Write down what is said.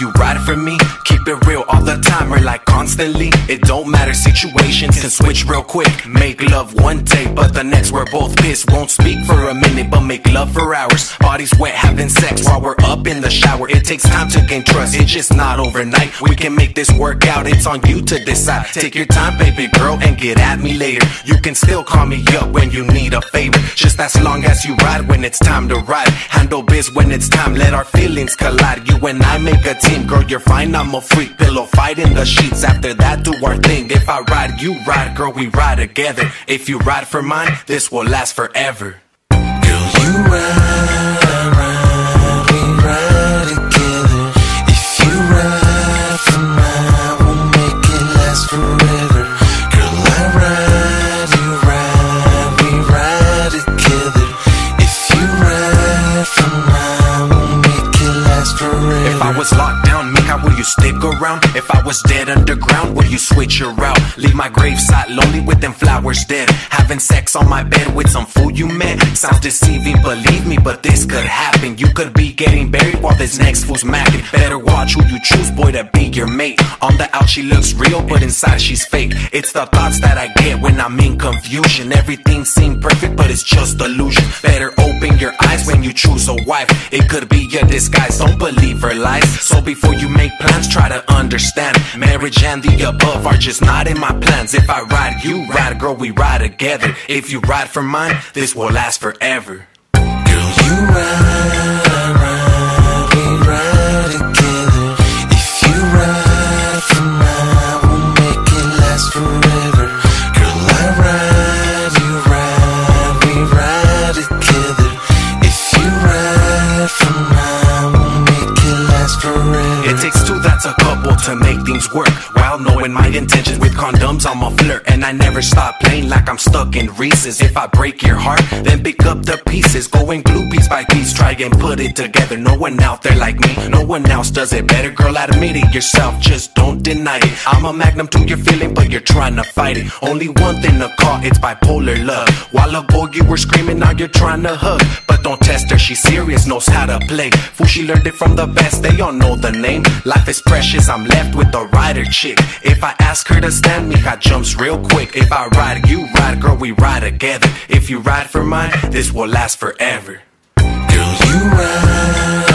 you, ride for me? Keep it real all the time or like constantly. It don't matter, situations can switch real quick. Make love one day, but the next we're both pissed. Won't speak for a minute, but make love for hours. Bodies wet, having sex while we're up in the shower. It takes time to gain trust, it's just not overnight. We can make this work out, it's on you to decide. Take your time, baby girl, and get at me later. You can still call me up when you need a favor. Just as long as you ride when it's time to ride. Handle biz when it's time, let our feelings collide. You and I make a team, girl, you're fine, I'm a freak. Pillow fight in the sheets, after that, do our thing. If I ride, you ride, girl, we ride together. If you ride for mine, this will last forever. Girl, you ride, Mika, will you stick around? If I was dead underground, will you switch your route? Leave my gravesite lonely with them flowers dead. Having sex on my bed with some fool you met. Sounds deceiving, believe me, but this could happen. You could be getting buried while this next fool's macking. Better watch who you choose, boy, to be your mate. On the out, she looks real, but inside she's fake. It's the thoughts that I get when I'm in confusion. Everything seems perfect, but it's just illusion. Better open your eyes when you choose a wife. It could be a disguise, don't believe her lies. So before you make plans, try to understand. Marriage and the above are just not in my plans. If I ride, you ride, girl, we ride together. If you ride for mine, this will last forever. Girl, you ride, to make things work. While knowing my intentions with condoms, I'm a flirt. And I never stop playing like I'm stuck in recess. If I break your heart, then pick up the pieces. Go and glue piece by piece, try and put it together. No one out there like me, no one else does it better. Girl, admit it yourself, just don't deny it. I'm a magnum to your feeling, but you're trying to fight it. Only one thing to call, it's bipolar love. While ago you were screaming, now you're trying to hug. Don't test her, she's serious, knows how to play. Fool, she learned it from the best, they all know the name. Life is precious, I'm left with a rider chick. If I ask her to stand me, I jumps real quick. If I ride, you ride, girl, we ride together. If you ride for mine, this will last forever. Girl, you ride,